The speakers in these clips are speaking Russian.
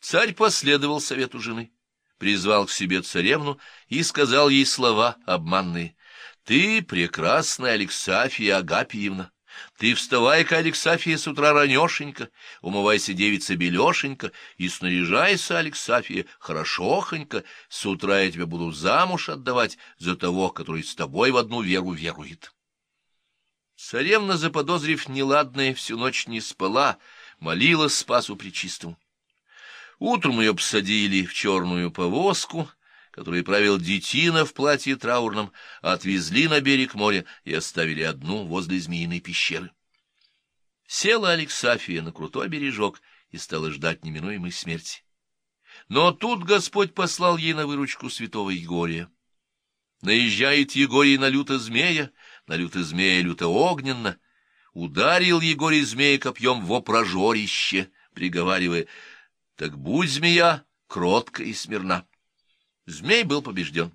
Царь последовал совету жены, призвал к себе царевну и сказал ей слова обманные. «Ты прекрасная Алексафия Агапиевна». Ты вставай-ка, Алексафия, с утра ранешенько, умывайся, девица, белешенько, и снаряжайся, Алексафия, хорошохонько, с утра я тебя буду замуж отдавать за того, который с тобой в одну веру верует. Царевна, заподозрив неладное, всю ночь не спала, молила Спасу Пречистому. Утром ее посадили в черную повозку, которой правил детина в платье траурном, отвезли на берег моря и оставили одну возле змеиной пещеры. Села Алексафия на крутой бережок и стала ждать неминуемой смерти. Но тут Господь послал ей на выручку святого Егория. Наезжает Егорий на люто змея, на люто змея люто огненно. Ударил Егорий змея копьем во прожорище, приговаривая, «Так будь, змея, кротко и смирна». Змей был побежден.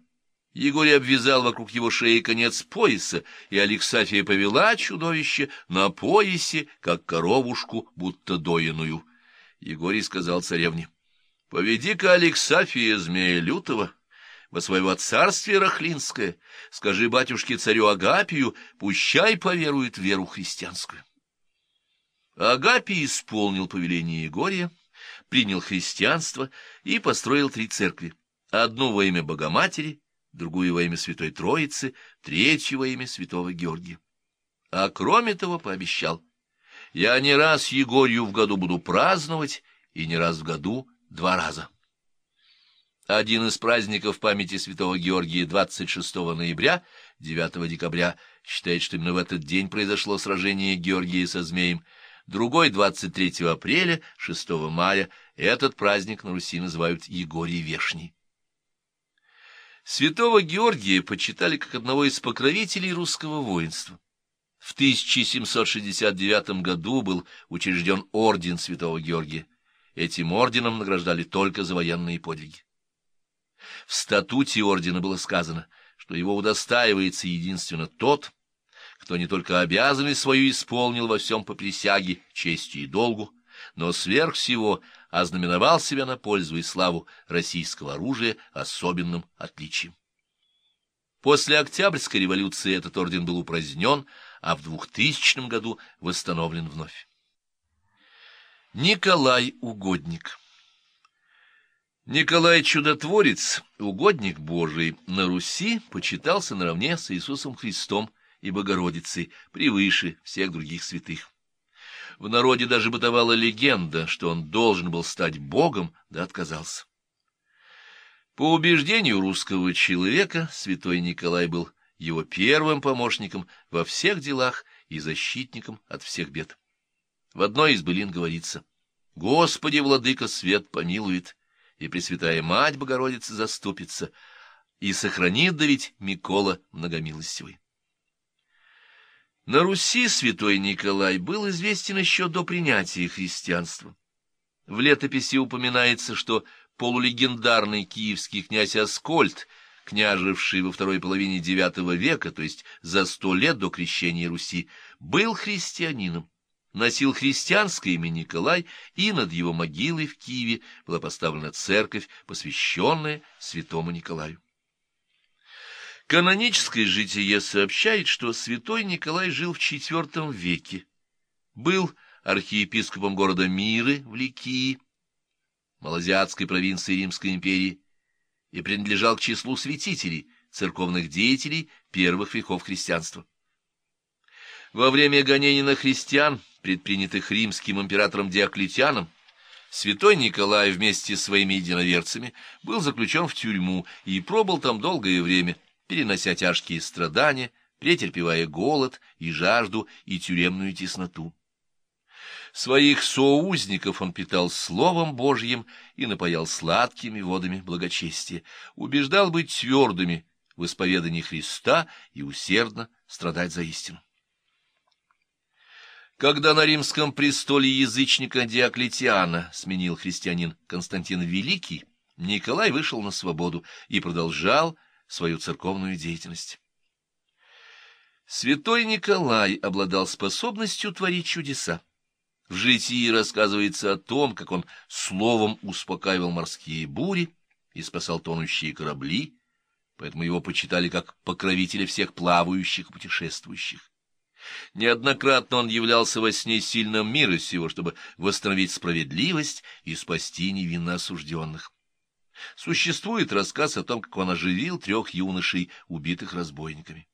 Егорий обвязал вокруг его шеи конец пояса, и Алексафия повела чудовище на поясе, как коровушку, будто доиную. Егорий сказал царевне, — Поведи-ка Алексафия змея лютого во своего царствие Рахлинское, скажи батюшке-царю Агапию, пущай поверует веру христианскую. Агапий исполнил повеление Егория, принял христианство и построил три церкви одну во имя Богоматери, другую во имя Святой Троицы, третью во имя Святого Георгия. А кроме того пообещал, я не раз Егорью в году буду праздновать, и не раз в году два раза. Один из праздников памяти святого Георгия 26 ноября, 9 декабря, считает, что именно в этот день произошло сражение Георгия со змеем, другой 23 апреля, 6 мая, этот праздник на Руси называют Егорий Вешний. Святого Георгия почитали как одного из покровителей русского воинства. В 1769 году был учрежден орден Святого Георгия. Этим орденом награждали только за военные подвиги. В статуте ордена было сказано, что его удостаивается единственно тот, кто не только обязанность свою исполнил во всем по присяге, чести и долгу, но сверх всего ознаменовал себя на пользу и славу российского оружия особенным отличием. После Октябрьской революции этот орден был упразднен, а в 2000 году восстановлен вновь. Николай Угодник Николай Чудотворец, угодник Божий, на Руси почитался наравне с Иисусом Христом и Богородицей, превыше всех других святых. В народе даже бытовала легенда, что он должен был стать богом, да отказался. По убеждению русского человека, святой Николай был его первым помощником во всех делах и защитником от всех бед. В одной из былин говорится «Господи, владыка, свет помилует, и Пресвятая Мать Богородица заступится, и сохранит да ведь Микола многомилостивый». На Руси святой Николай был известен еще до принятия христианства. В летописи упоминается, что полулегендарный киевский князь Аскольд, княживший во второй половине IX века, то есть за сто лет до крещения Руси, был христианином, носил христианское имя Николай, и над его могилой в Киеве была поставлена церковь, посвященная святому Николаю. Каноническое житие сообщает, что святой Николай жил в IV веке, был архиепископом города Миры в Ликии, малазиатской провинции Римской империи, и принадлежал к числу святителей, церковных деятелей первых веков христианства. Во время гонений на христиан, предпринятых римским императором Диоклетианом, святой Николай вместе с своими единоверцами был заключен в тюрьму и пробыл там долгое время – перенося тяжкие страдания, претерпевая голод и жажду и тюремную тесноту. Своих соузников он питал Словом Божьим и напоял сладкими водами благочестия, убеждал быть твердыми в исповедании Христа и усердно страдать за истину. Когда на римском престоле язычника Диоклетиана сменил христианин Константин Великий, Николай вышел на свободу и продолжал свою церковную деятельность. Святой Николай обладал способностью творить чудеса. В житии рассказывается о том, как он словом успокаивал морские бури и спасал тонущие корабли, поэтому его почитали как покровителя всех плавающих путешествующих. Неоднократно он являлся во сне сильным мира сего, чтобы восстановить справедливость и спасти невинно осужденных. Существует рассказ о том, как он оживил трех юношей, убитых разбойниками.